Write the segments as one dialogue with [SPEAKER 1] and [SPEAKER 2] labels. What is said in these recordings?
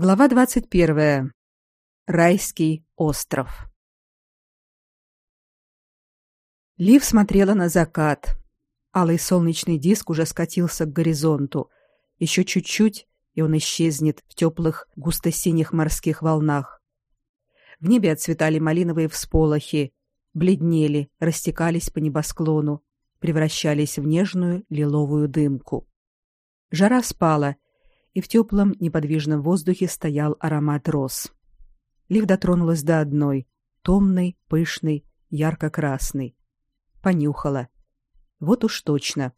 [SPEAKER 1] Глава 21. Райский остров. Лив смотрела на закат. Алый солнечный диск уже скатился к горизонту. Еще чуть-чуть, и он исчезнет в теплых густо-синих морских волнах. В небе отцветали малиновые всполохи, бледнели, растекались по небосклону, превращались в нежную лиловую дымку. Жара спала, и в теплом неподвижном воздухе стоял аромат роз. Лив дотронулась до одной, томной, пышной, ярко-красной. Понюхала. Вот уж точно.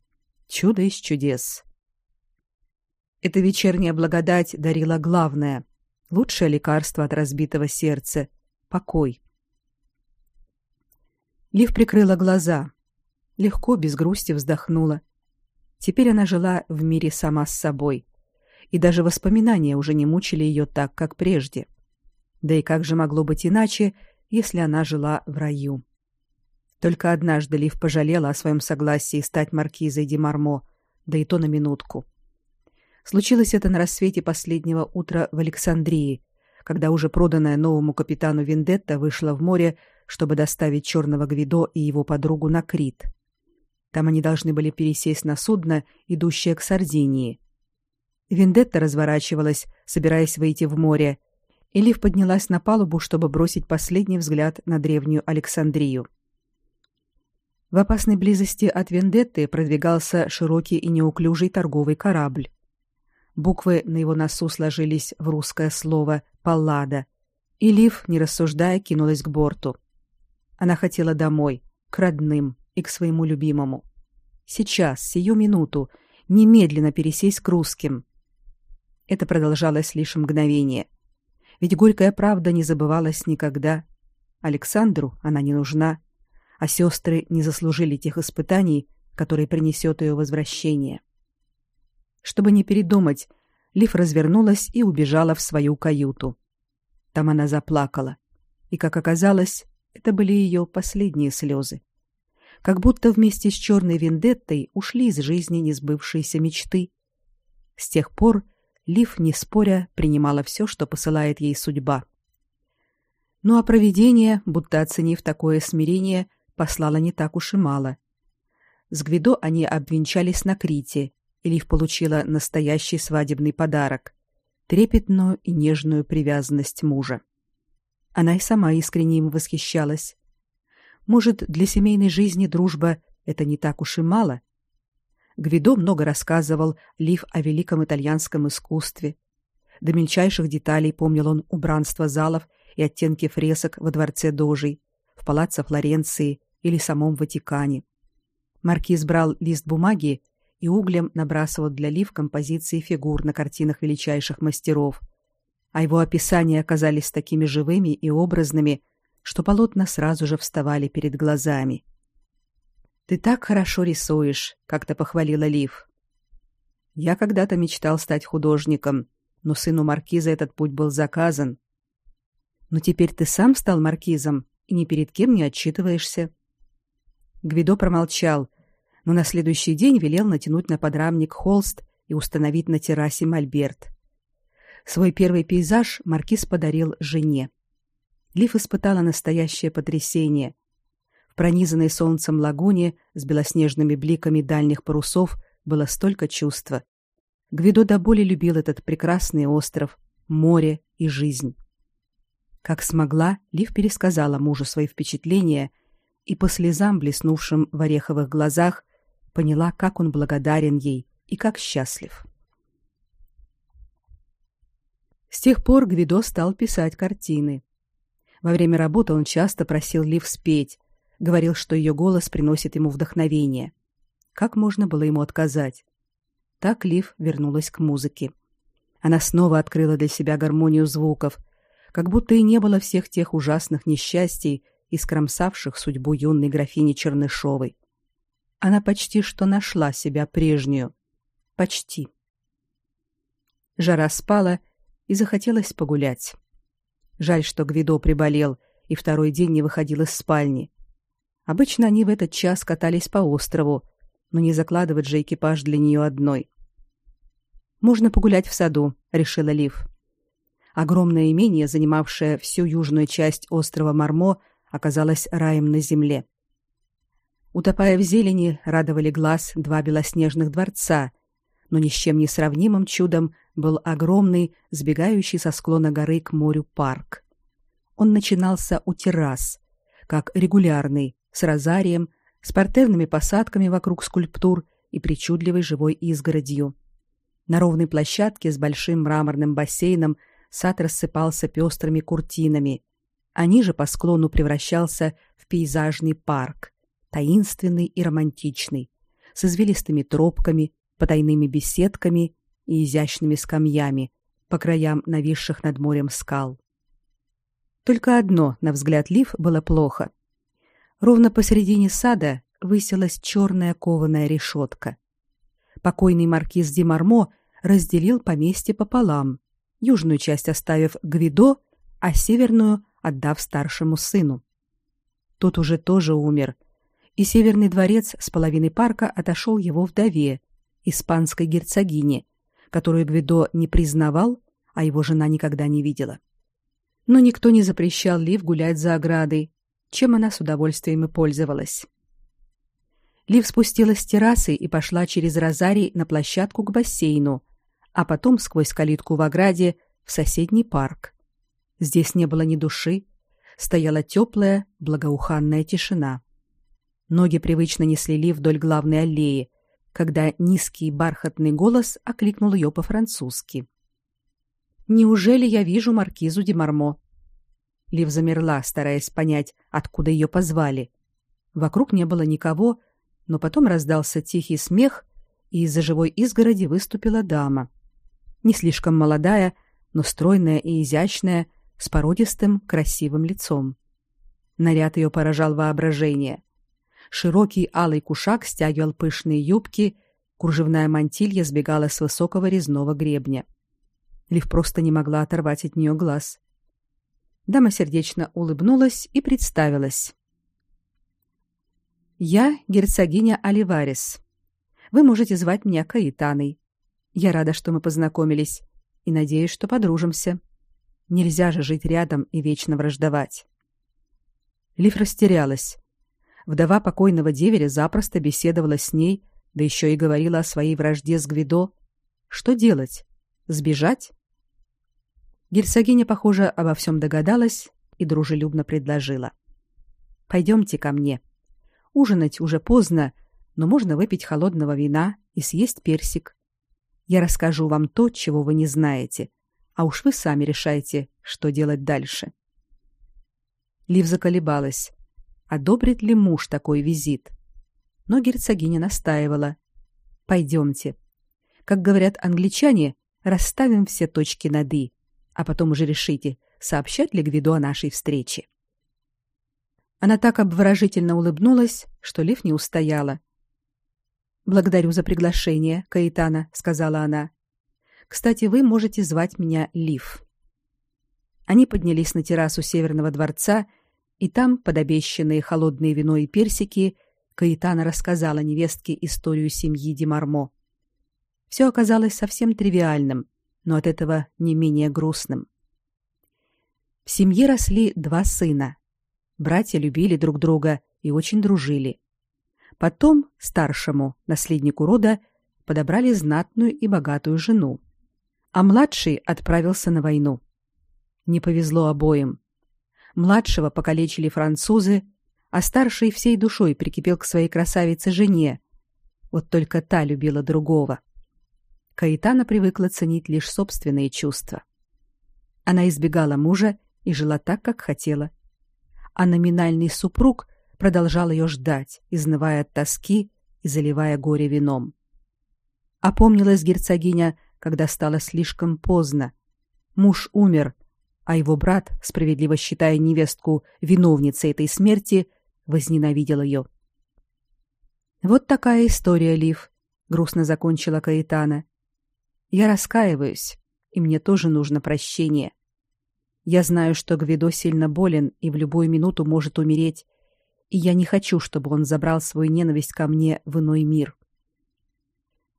[SPEAKER 1] Чудо из чудес. Эта вечерняя благодать дарила главное, лучшее лекарство от разбитого сердца покой. Лив прикрыла глаза. Легко, без грусти вздохнула. Теперь она жила в мире сама с собой и даже воспоминания уже не мучили ее так, как прежде. Да и как же могло быть иначе, если она жила в раю? Только однажды Лив пожалела о своем согласии стать маркизой де Мармо, да и то на минутку. Случилось это на рассвете последнего утра в Александрии, когда уже проданная новому капитану Вендетта вышла в море, чтобы доставить черного Гвидо и его подругу на Крит. Там они должны были пересесть на судно, идущее к Сардинии. Вендетта разворачивалась, собираясь выйти в море, и Лив поднялась на палубу, чтобы бросить последний взгляд на древнюю Александрию. В опасной близости от Вендетты продвигался широкий и неуклюжий торговый корабль. Буквы на его носу сложились в русское слово «Паллада», и Лив, не рассуждая, кинулась к борту. Она хотела домой, к родным и к своему любимому. Сейчас, сию минуту, немедленно пересесть к русским, это продолжалось лишь мгновение. Ведь горькая правда не забывалась никогда. Александру она не нужна, а сестры не заслужили тех испытаний, которые принесет ее возвращение. Чтобы не передумать, Лив развернулась и убежала в свою каюту. Там она заплакала, и, как оказалось, это были ее последние слезы. Как будто вместе с черной вендеттой ушли из жизни несбывшиеся мечты. С тех пор Лив, не споря, принимала все, что посылает ей судьба. Ну а провидение, будто оценив такое смирение, послало не так уж и мало. С Гвидо они обвенчались на Крите, и Лив получила настоящий свадебный подарок — трепетную и нежную привязанность мужа. Она и сама искренне им восхищалась. Может, для семейной жизни дружба — это не так уж и мало? Гвидо много рассказывал Лив о великом итальянском искусстве. До мельчайших деталей помнил он убранство залов и оттенки фресок во дворце Дожей, в палаццо Флоренции или самом Ватикане. Маркиз брал лист бумаги и углем набрасывал для Лив композиции фигур на картинах величайших мастеров, а его описания оказались такими живыми и образными, что полотна сразу же вставали перед глазами. Ты так хорошо рисуешь, как-то похвалила Лив. Я когда-то мечтал стать художником, но сыну маркиза этот путь был заказан. Но теперь ты сам стал маркизом и ни перед кем не отчитываешься. Гвидо промолчал, но на следующий день велел натянуть на подрамник холст и установить на террасе мольберт. Свой первый пейзаж маркиз подарил жене. Лив испытала настоящее потрясение пронизанной солнцем лагуне с белоснежными бликами дальних парусов было столько чувства. Гвидо до боли любил этот прекрасный остров, море и жизнь. Как смогла, Лив пересказала мужу свои впечатления и по слезам, блеснувшим в ореховых глазах, поняла, как он благодарен ей и как счастлив. С тех пор Гвидо стал писать картины. Во время работы он часто просил Лив спеть, говорил, что ее голос приносит ему вдохновение. Как можно было ему отказать? Так Лив вернулась к музыке. Она снова открыла для себя гармонию звуков, как будто и не было всех тех ужасных несчастий, искромсавших судьбу юной графини Чернышовой. Она почти что нашла себя прежнюю. Почти. Жара спала, и захотелось погулять. Жаль, что Гвидо приболел и второй день не выходил из спальни. Обычно они в этот час катались по острову, но не закладывать же экипаж для нее одной. Можно погулять в саду, решила Лив. Огромное имение, занимавшее всю южную часть острова Мармо, оказалось раем на земле. Утопая в зелени, радовали глаз два белоснежных дворца, но ни с чем не сравнимым чудом был огромный, сбегающий со склона горы к морю парк. Он начинался у террас, как регулярный, с розарием, с партерными посадками вокруг скульптур и причудливой живой изгородью. На ровной площадке с большим мраморным бассейном сад рассыпался пестрыми куртинами, а ниже по склону превращался в пейзажный парк, таинственный и романтичный, с извилистыми тропками, потайными беседками и изящными скамьями по краям нависших над морем скал. Только одно, на взгляд Лив, было плохо. Ровно посередине сада высилась черная кованая решетка. Покойный маркиз Демармо разделил поместье пополам, южную часть оставив Гвидо, а северную отдав старшему сыну. Тот уже тоже умер, и северный дворец с половины парка отошел его вдове, испанской герцогине, которую Гвидо не признавал, а его жена никогда не видела. Но никто не запрещал Лив гулять за оградой, чем она с удовольствием и пользовалась. Лив спустилась с террасы и пошла через розарий на площадку к бассейну, а потом сквозь калитку в ограде в соседний парк. Здесь не было ни души, стояла теплая, благоуханная тишина. Ноги привычно несли Ли вдоль главной аллеи, когда низкий бархатный голос окликнул ее по-французски. «Неужели я вижу маркизу де Мармо?» Лив замерла, стараясь понять, откуда ее позвали. Вокруг не было никого, но потом раздался тихий смех, и из-за живой изгороди выступила дама. Не слишком молодая, но стройная и изящная, с породистым, красивым лицом. Наряд ее поражал воображение. Широкий алый кушак стягивал пышные юбки, кружевная мантилья сбегала с высокого резного гребня. Лив просто не могла оторвать от нее глаз. Дама сердечно улыбнулась и представилась. Я герцогиня Оливарес. Вы можете звать меня Каитаной. Я рада, что мы познакомились, и надеюсь, что подружимся. Нельзя же жить рядом и вечно враждовать. Лив растерялась. Вдова покойного деверя запросто беседовала с ней, да еще и говорила о своей вражде с Гвидо. Что делать? Сбежать? Герцогиня, похоже, обо всем догадалась и дружелюбно предложила: "Пойдемте ко мне. Ужинать уже поздно, но можно выпить холодного вина и съесть персик. Я расскажу вам то, чего вы не знаете, а уж вы сами решайте, что делать дальше". Лив заколебалась одобрит ли муж такой визит. Но герцогиня настаивала. Пойдемте. Как говорят англичане, расставим все точки над «и», а потом уже решите, сообщать ли Гвидо о нашей встрече. Она так обворожительно улыбнулась, что Лив не устояла. «Благодарю за приглашение, Каитана», — сказала она. «Кстати, вы можете звать меня Лив». Они поднялись на террасу Северного дворца и там, под обещанные холодные вино и персики, Каитана рассказала невестке историю семьи Демармо. Все оказалось совсем тривиальным, но от этого не менее грустным. В семье росли два сына. Братья любили друг друга и очень дружили. Потом старшему, наследнику рода, подобрали знатную и богатую жену, а младший отправился на войну. Не повезло обоим. Младшего покалечили французы, а старший всей душой прикипел к своей красавице-жене. Вот только та любила другого. Каитана привыкла ценить лишь собственные чувства. Она избегала мужа и жила так, как хотела. А номинальный супруг продолжал ее ждать, изнывая от тоски и заливая горе вином. Опомнилась герцогиня, когда стало слишком поздно. Муж умер, а его брат, справедливо считая невестку виновницей этой смерти, возненавидел ее. Вот такая история, Лив, грустно закончила Каитана. Я раскаиваюсь, и мне тоже нужно прощение. Я знаю, что Гвидо сильно болен и в любую минуту может умереть, и я не хочу, чтобы он забрал свою ненависть ко мне в иной мир.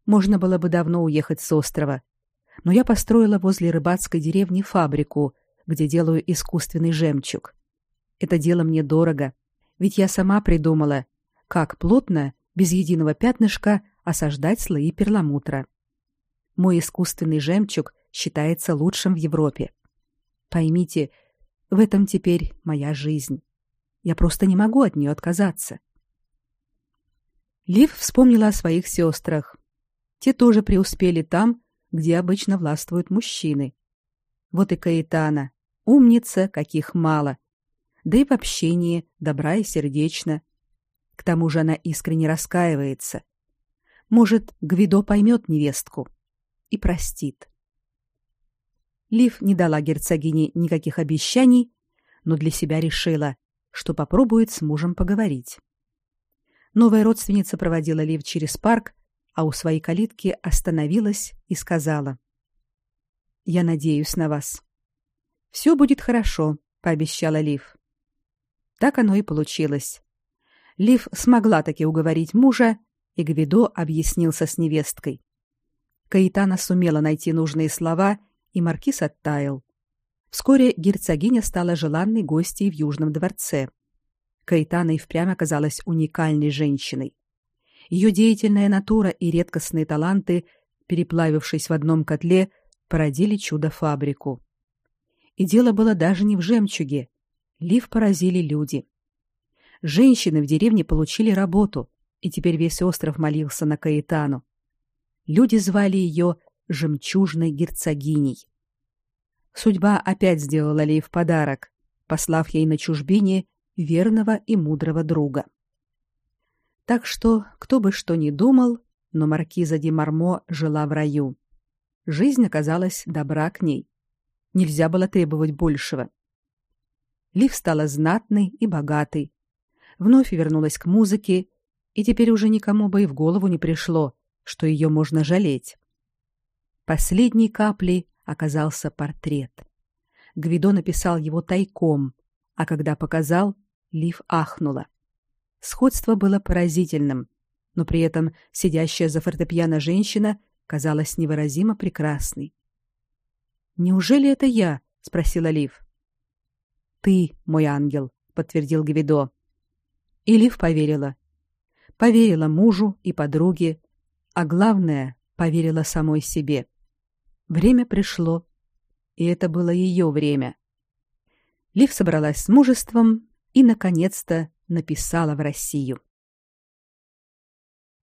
[SPEAKER 1] Можно было бы давно уехать с острова, но я построила возле рыбацкой деревни фабрику, где делаю искусственный жемчуг. Это дело мне дорого, ведь я сама придумала, как плотно, без единого пятнышка, осаждать слои перламутра. Мой искусственный жемчуг считается лучшим в Европе. Поймите, в этом теперь моя жизнь. Я просто не могу от нее отказаться. Лив вспомнила о своих сестрах. Те тоже преуспели там, где обычно властвуют мужчины. Вот и Каэтана, умница, каких мало. Да и в общении добра и сердечна. К тому же она искренне раскаивается. Может, Гвидо поймет невестку и простит. Лив не дала герцогине никаких обещаний, но для себя решила, что попробует с мужем поговорить. Новая родственница проводила Лив через парк, а у своей калитки остановилась и сказала: "Я надеюсь на вас. Все будет хорошо", пообещала Лив. Так оно и получилось. Лив смогла таки уговорить мужа, и Гвидо объяснился с невесткой. Каитана сумела найти нужные слова, и маркиз оттаял. Вскоре герцогиня стала желанной гостьей в Южном дворце. Каитана и впрямь оказалась уникальной женщиной. Ее деятельная натура и редкостные таланты, переплавившись в одном котле, породили чудо-фабрику. И дело было даже не в жемчуге. Лив поразили люди. Женщины в деревне получили работу, и теперь весь остров молился на Каитану. Люди звали ее жемчужной герцогиней. Судьба опять сделала Лив подарок, послав ей на чужбине верного и мудрого друга. Так что, кто бы что ни думал, но маркиза де Мармо жила в раю. Жизнь оказалась добра к ней. Нельзя было требовать большего. Лив стала знатной и богатой. Вновь вернулась к музыке, и теперь уже никому бы и в голову не пришло, что ее можно жалеть. Последней каплей оказался портрет. Гвидо написал его тайком, а когда показал, Лив ахнула. Сходство было поразительным, но при этом сидящая за фортепиано женщина казалась невыразимо прекрасной. Неужели это я? спросила Лив. Ты, мой ангел, подтвердил Гвидо. И Лив поверила. Поверила мужу и подруге, а главное, поверила самой себе. Время пришло, и это было ее время. Лив собралась с мужеством и наконец-то написала в Россию.